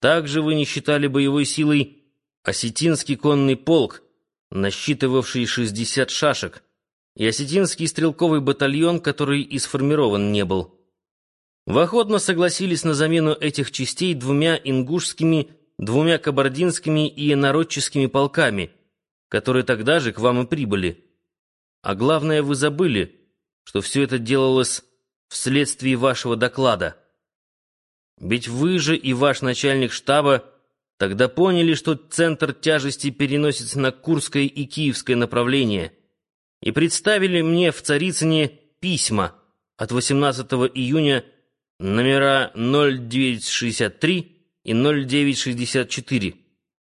Также вы не считали боевой силой осетинский конный полк, насчитывавший 60 шашек, и осетинский стрелковый батальон, который и сформирован не был. Вы охотно согласились на замену этих частей двумя ингушскими, двумя кабардинскими и инородческими полками, которые тогда же к вам и прибыли. А главное, вы забыли, что все это делалось вследствие вашего доклада. Ведь вы же и ваш начальник штаба тогда поняли, что центр тяжести переносится на Курское и Киевское направление, и представили мне в Царицыне письма от 18 июня номера 0963 и 0964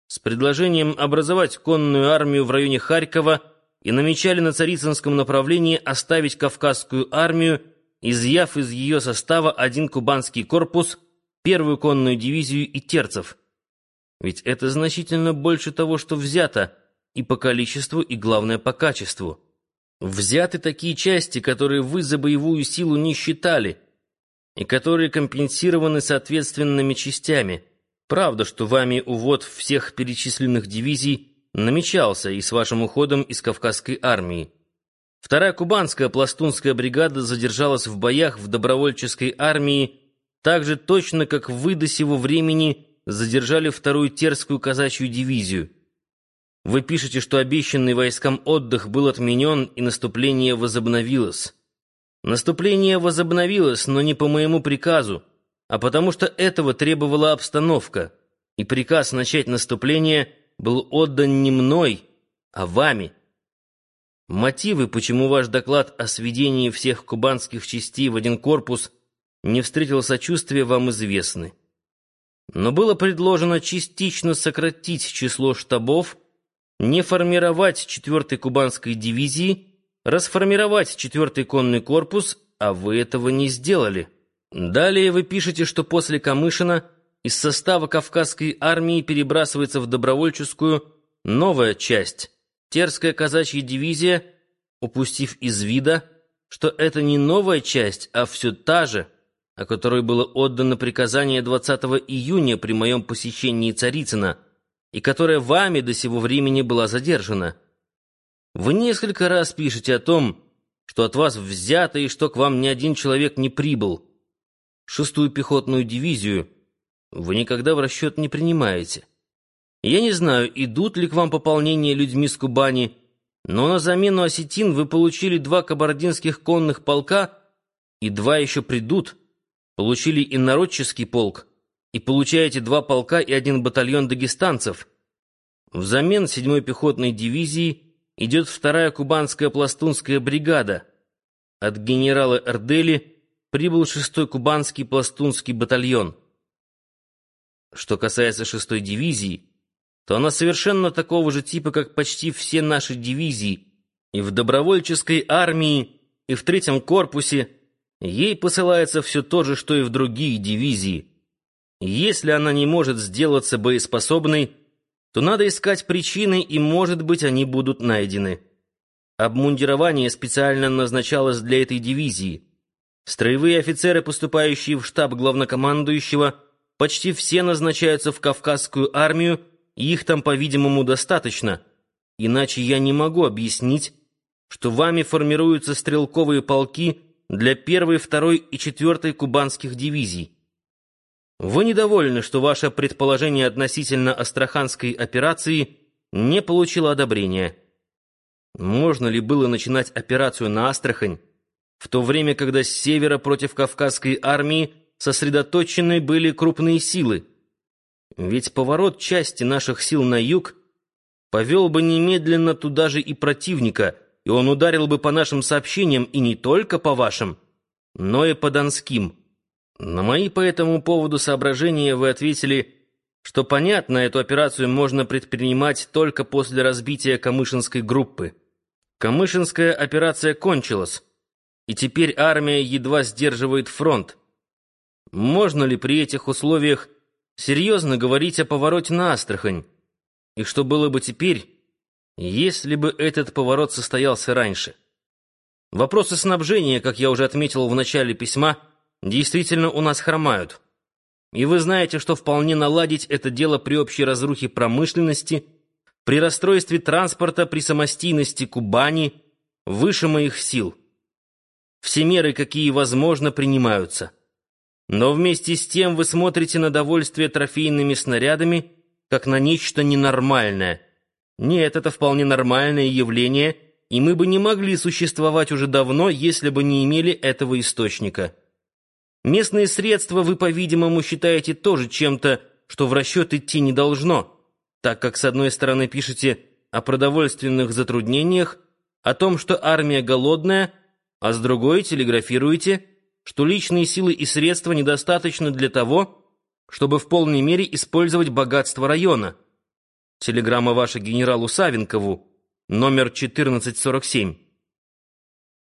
с предложением образовать конную армию в районе Харькова и намечали на Царицынском направлении оставить Кавказскую армию, изъяв из ее состава один кубанский корпус, первую конную дивизию и терцев. Ведь это значительно больше того, что взято, и по количеству, и, главное, по качеству. Взяты такие части, которые вы за боевую силу не считали, и которые компенсированы соответственными частями. Правда, что вами увод всех перечисленных дивизий намечался и с вашим уходом из Кавказской армии. Вторая кубанская пластунская бригада задержалась в боях в добровольческой армии так же точно, как вы до сего времени задержали вторую терскую казачью дивизию. Вы пишете, что обещанный войскам отдых был отменен и наступление возобновилось. Наступление возобновилось, но не по моему приказу, а потому что этого требовала обстановка, и приказ начать наступление был отдан не мной, а вами. Мотивы, почему ваш доклад о сведении всех кубанских частей в один корпус не встретил сочувствия, вам известны. Но было предложено частично сократить число штабов, не формировать 4-й кубанской дивизии, расформировать 4-й конный корпус, а вы этого не сделали. Далее вы пишете, что после Камышина из состава Кавказской армии перебрасывается в добровольческую новая часть, Терская казачья дивизия, упустив из вида, что это не новая часть, а все та же, о которой было отдано приказание 20 июня при моем посещении Царицына, и которая вами до сего времени была задержана. Вы несколько раз пишете о том, что от вас взято и что к вам ни один человек не прибыл. Шестую пехотную дивизию вы никогда в расчет не принимаете. Я не знаю, идут ли к вам пополнения людьми с Кубани, но на замену осетин вы получили два кабардинских конных полка, и два еще придут, получили инородческий полк, и получаете два полка и один батальон дагестанцев. Взамен седьмой пехотной дивизии идет вторая кубанская пластунская бригада. От генерала Эрдели прибыл шестой кубанский пластунский батальон. Что касается шестой дивизии, то она совершенно такого же типа, как почти все наши дивизии, и в добровольческой армии, и в третьем корпусе ей посылается все то же, что и в другие дивизии. Если она не может сделаться боеспособной, то надо искать причины, и, может быть, они будут найдены. Обмундирование специально назначалось для этой дивизии. Строевые офицеры, поступающие в штаб главнокомандующего, почти все назначаются в Кавказскую армию, и их там, по-видимому, достаточно. Иначе я не могу объяснить, что вами формируются стрелковые полки для первой, второй и четвертой кубанских дивизий. Вы недовольны, что ваше предположение относительно Астраханской операции не получило одобрения. Можно ли было начинать операцию на Астрахань, в то время, когда с севера против Кавказской армии сосредоточены были крупные силы? Ведь поворот части наших сил на юг повел бы немедленно туда же и противника, и он ударил бы по нашим сообщениям и не только по вашим, но и по донским. На мои по этому поводу соображения вы ответили, что, понятно, эту операцию можно предпринимать только после разбития Камышинской группы. Камышинская операция кончилась, и теперь армия едва сдерживает фронт. Можно ли при этих условиях серьезно говорить о повороте на Астрахань? И что было бы теперь, если бы этот поворот состоялся раньше? Вопросы снабжения, как я уже отметил в начале письма, действительно у нас хромают. И вы знаете, что вполне наладить это дело при общей разрухе промышленности, при расстройстве транспорта, при самостийности Кубани выше моих сил. Все меры, какие возможно, принимаются. Но вместе с тем вы смотрите на довольствие трофейными снарядами, как на нечто ненормальное. Нет, это вполне нормальное явление, и мы бы не могли существовать уже давно, если бы не имели этого источника. Местные средства вы, по-видимому, считаете тоже чем-то, что в расчет идти не должно, так как, с одной стороны, пишете о продовольственных затруднениях, о том, что армия голодная, а с другой телеграфируете, что личные силы и средства недостаточно для того, чтобы в полной мере использовать богатство района. Телеграмма ваша генералу Савенкову, номер 1447.